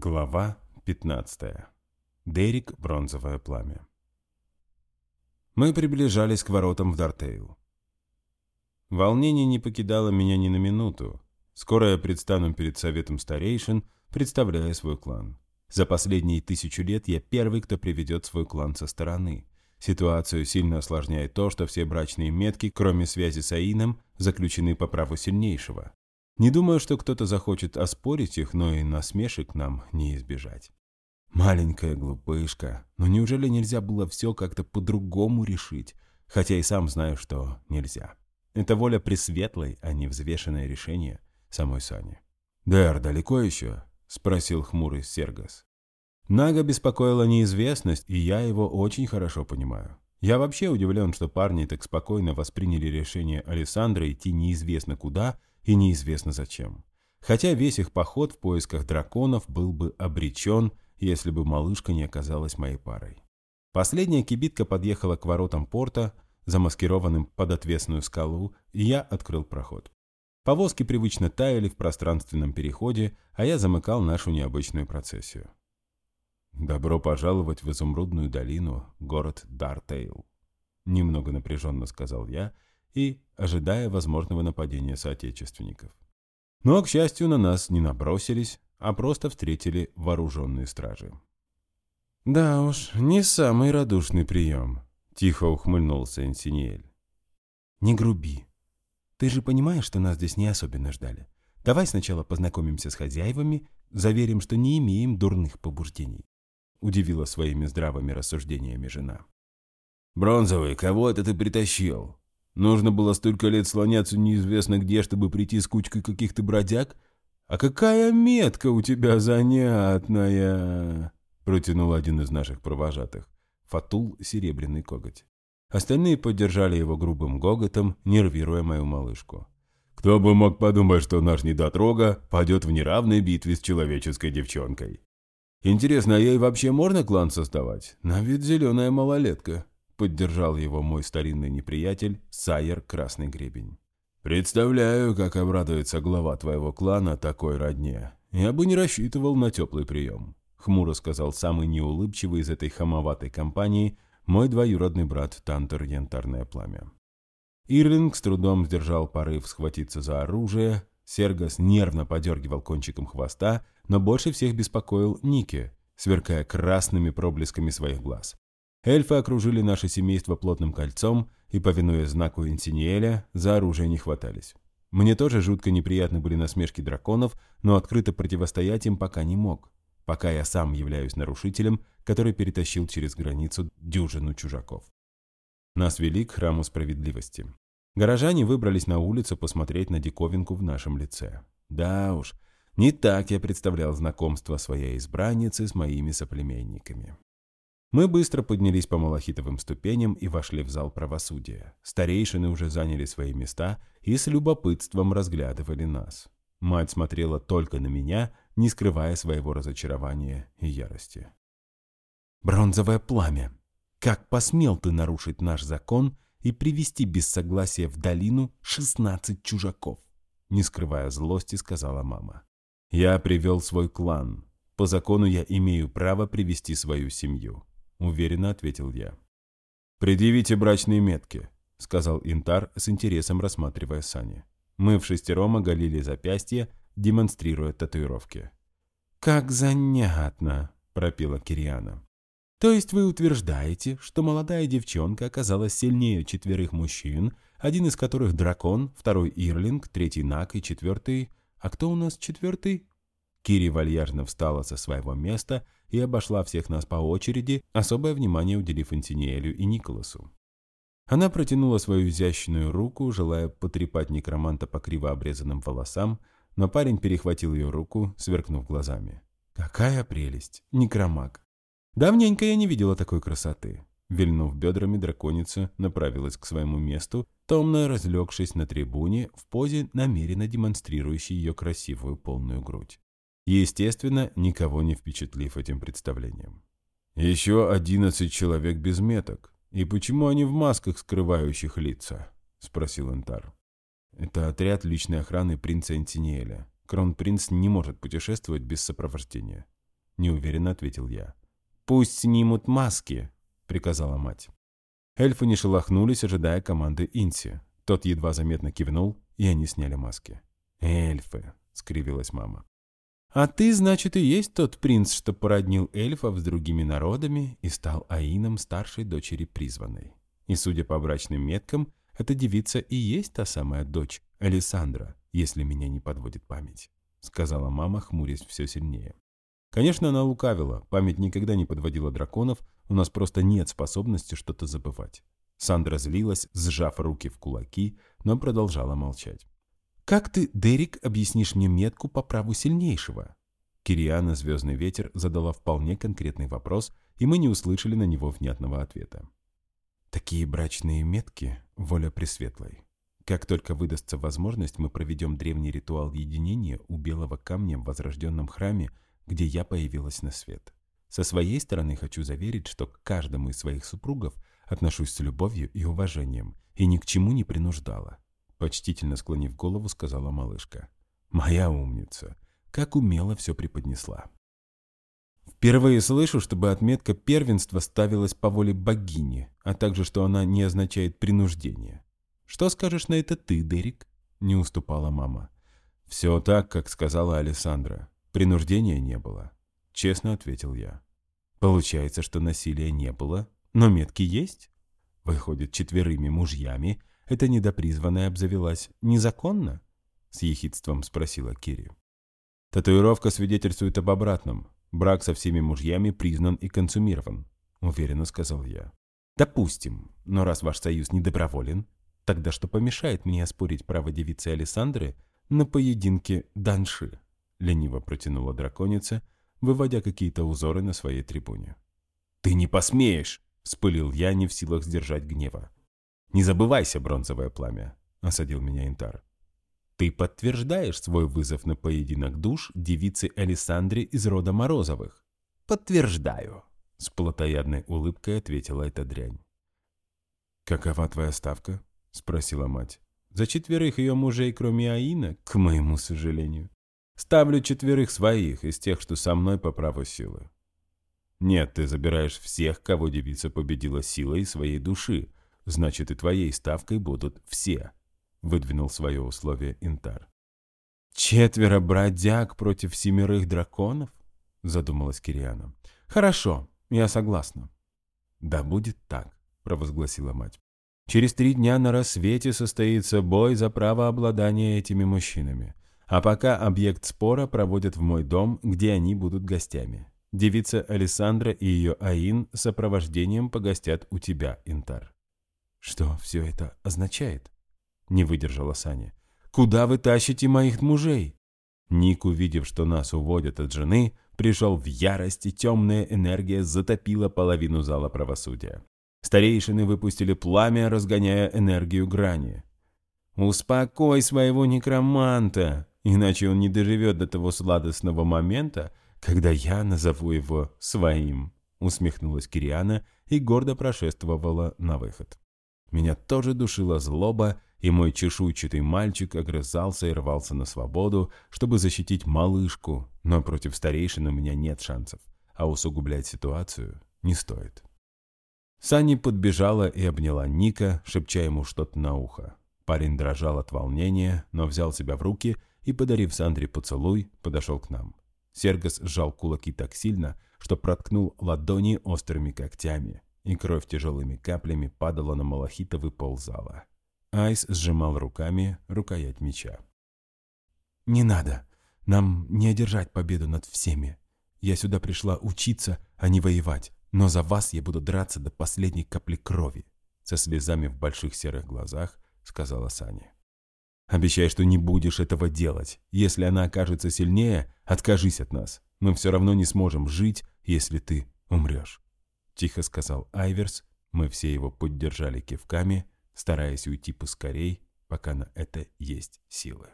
Глава 15. Дерек Бронзовое пламя. Мы приближались к воротам в Дартейл. Волнение не покидало меня ни на минуту. Скоро я предстану перед советом старейшин, представляя свой клан. За последние тысячу лет я первый, кто приведет свой клан со стороны. Ситуацию сильно осложняет то, что все брачные метки, кроме связи с Аином, заключены по праву сильнейшего. Не думаю, что кто-то захочет оспорить их, но и насмешек нам не избежать. Маленькая глупышка, но неужели нельзя было все как-то по-другому решить? Хотя и сам знаю, что нельзя. Это воля пресветлой, а не взвешенное решение самой Сани. «Дэр, далеко еще?» – спросил хмурый Сергас. Нага беспокоила неизвестность, и я его очень хорошо понимаю. Я вообще удивлен, что парни так спокойно восприняли решение Александра идти неизвестно куда и неизвестно зачем. Хотя весь их поход в поисках драконов был бы обречен, если бы малышка не оказалась моей парой. Последняя кибитка подъехала к воротам порта, замаскированным под отвесную скалу, и я открыл проход. Повозки привычно таяли в пространственном переходе, а я замыкал нашу необычную процессию. «Добро пожаловать в изумрудную долину, город Дартейл», — немного напряженно сказал я — и ожидая возможного нападения соотечественников. Но, к счастью, на нас не набросились, а просто встретили вооруженные стражи. «Да уж, не самый радушный прием», — тихо ухмыльнулся Инсиниэль. «Не груби. Ты же понимаешь, что нас здесь не особенно ждали. Давай сначала познакомимся с хозяевами, заверим, что не имеем дурных побуждений», — удивила своими здравыми рассуждениями жена. «Бронзовый, кого это ты притащил?» Нужно было столько лет слоняться неизвестно где, чтобы прийти с кучкой каких-то бродяг? А какая метка у тебя занятная!» Протянул один из наших провожатых. Фатул Серебряный Коготь. Остальные поддержали его грубым гоготом, нервируя мою малышку. «Кто бы мог подумать, что наш недотрога пойдет в неравной битве с человеческой девчонкой?» «Интересно, а ей вообще можно клан создавать? На вид зеленая малолетка». Поддержал его мой старинный неприятель Сайер Красный Гребень. «Представляю, как обрадуется глава твоего клана такой родне. Я бы не рассчитывал на теплый прием», — хмуро сказал самый неулыбчивый из этой хамоватой компании мой двоюродный брат Тантер Янтарное Пламя. Ирлинг с трудом сдержал порыв схватиться за оружие, Сергас нервно подергивал кончиком хвоста, но больше всех беспокоил Ники, сверкая красными проблесками своих глаз. Эльфы окружили наше семейство плотным кольцом и, повинуясь знаку Инсиниэля, за оружие не хватались. Мне тоже жутко неприятны были насмешки драконов, но открыто противостоять им пока не мог, пока я сам являюсь нарушителем, который перетащил через границу дюжину чужаков. Нас вели к храму справедливости. Горожане выбрались на улицу посмотреть на диковинку в нашем лице. Да уж, не так я представлял знакомство своей избранницы с моими соплеменниками. Мы быстро поднялись по малахитовым ступеням и вошли в зал правосудия. Старейшины уже заняли свои места и с любопытством разглядывали нас. Мать смотрела только на меня, не скрывая своего разочарования и ярости. «Бронзовое пламя! Как посмел ты нарушить наш закон и привести без согласия в долину шестнадцать чужаков?» Не скрывая злости, сказала мама. «Я привел свой клан. По закону я имею право привести свою семью. — уверенно ответил я. «Предъявите брачные метки», — сказал Интар с интересом рассматривая сани. Мы в шестером оголили запястье, демонстрируя татуировки. «Как занятно!» — пропила Кириана. «То есть вы утверждаете, что молодая девчонка оказалась сильнее четверых мужчин, один из которых дракон, второй Ирлинг, третий Нак и четвертый... А кто у нас четвертый? Кири вальяжно встала со своего места и обошла всех нас по очереди, особое внимание уделив Антиниэлю и Николасу. Она протянула свою изящную руку, желая потрепать некроманта по криво обрезанным волосам, но парень перехватил ее руку, сверкнув глазами. «Какая прелесть! Некромаг! Давненько я не видела такой красоты!» Вильнув бедрами, драконица направилась к своему месту, томно разлегшись на трибуне в позе, намеренно демонстрирующей ее красивую полную грудь естественно, никого не впечатлив этим представлением. «Еще одиннадцать человек без меток. И почему они в масках, скрывающих лица?» — спросил Энтар. «Это отряд личной охраны принца Антиниэля. Кронпринц не может путешествовать без сопровождения», неуверенно ответил я. «Пусть снимут маски», — приказала мать. Эльфы не шелохнулись, ожидая команды Инси. Тот едва заметно кивнул, и они сняли маски. «Эльфы», — скривилась мама. «А ты, значит, и есть тот принц, что породнил эльфов с другими народами и стал Аином старшей дочери призванной. И, судя по брачным меткам, эта девица и есть та самая дочь, Александра, если меня не подводит память», — сказала мама, хмурясь все сильнее. Конечно, она лукавила, память никогда не подводила драконов, у нас просто нет способности что-то забывать. Сандра злилась, сжав руки в кулаки, но продолжала молчать. «Как ты, Дерек, объяснишь мне метку по праву сильнейшего?» Кириана «Звездный ветер» задала вполне конкретный вопрос, и мы не услышали на него внятного ответа. «Такие брачные метки — воля Пресветлой. Как только выдастся возможность, мы проведем древний ритуал единения у белого камня в возрожденном храме, где я появилась на свет. Со своей стороны хочу заверить, что к каждому из своих супругов отношусь с любовью и уважением и ни к чему не принуждала. Почтительно склонив голову, сказала малышка. «Моя умница! Как умело все преподнесла!» Впервые слышу, чтобы отметка первенства ставилась по воле богини, а также, что она не означает принуждение. «Что скажешь на это ты, Дерек?» — не уступала мама. «Все так, как сказала Александра. Принуждения не было», — честно ответил я. «Получается, что насилия не было, но метки есть?» Выходит, четверыми мужьями эта недопризванная обзавелась незаконно? С ехидством спросила Кири. Татуировка свидетельствует об обратном. Брак со всеми мужьями признан и консумирован, уверенно сказал я. Допустим, но раз ваш союз недоброволен, Тогда что помешает мне оспорить право девицы Александры на поединке Данши? Лениво протянула драконица, выводя какие-то узоры на своей трибуне. «Ты не посмеешь!» — вспылил я, не в силах сдержать гнева. «Не забывайся, бронзовое пламя!» — осадил меня Интар. «Ты подтверждаешь свой вызов на поединок душ девицы Александре из рода Морозовых?» «Подтверждаю!» — с плотоядной улыбкой ответила эта дрянь. «Какова твоя ставка?» — спросила мать. «За четверых ее мужей, кроме Аина, к моему сожалению. Ставлю четверых своих, из тех, что со мной по праву силы». «Нет, ты забираешь всех, кого девица победила силой своей души. Значит, и твоей ставкой будут все», — выдвинул свое условие Интар. «Четверо бродяг против семерых драконов?» — задумалась Кириана. «Хорошо, я согласна». «Да будет так», — провозгласила мать. Через три дня на рассвете состоится бой за право обладания этими мужчинами. А пока объект спора проводят в мой дом, где они будут гостями. Девица Александра и ее Аин сопровождением погостят у тебя, Интар. Что все это означает? Не выдержала Саня. Куда вы тащите моих мужей? Ник, увидев, что нас уводят от жены, пришел в ярость, и темная энергия затопила половину зала правосудия. Старейшины выпустили пламя, разгоняя энергию грани. «Успокой своего некроманта, иначе он не доживет до того сладостного момента, когда я назову его своим», усмехнулась Кириана и гордо прошествовала на выход. Меня тоже душила злоба, и мой чешуйчатый мальчик огрызался и рвался на свободу, чтобы защитить малышку, но против старейшин у меня нет шансов, а усугублять ситуацию не стоит. Сани подбежала и обняла Ника, шепча ему что-то на ухо. Парень дрожал от волнения, но взял себя в руки и, подарив Сандре поцелуй, подошел к нам. Сергас сжал кулаки так сильно, что проткнул ладони острыми когтями, и кровь тяжелыми каплями падала на малахитовый пол зала. Айс сжимал руками рукоять меча. «Не надо. Нам не одержать победу над всеми. Я сюда пришла учиться, а не воевать. Но за вас я буду драться до последней капли крови, со слезами в больших серых глазах, сказала Саня. Обещай, что не будешь этого делать. Если она окажется сильнее, откажись от нас. Мы все равно не сможем жить, если ты умрешь. Тихо сказал Айверс. Мы все его поддержали кивками, стараясь уйти поскорей, пока на это есть силы.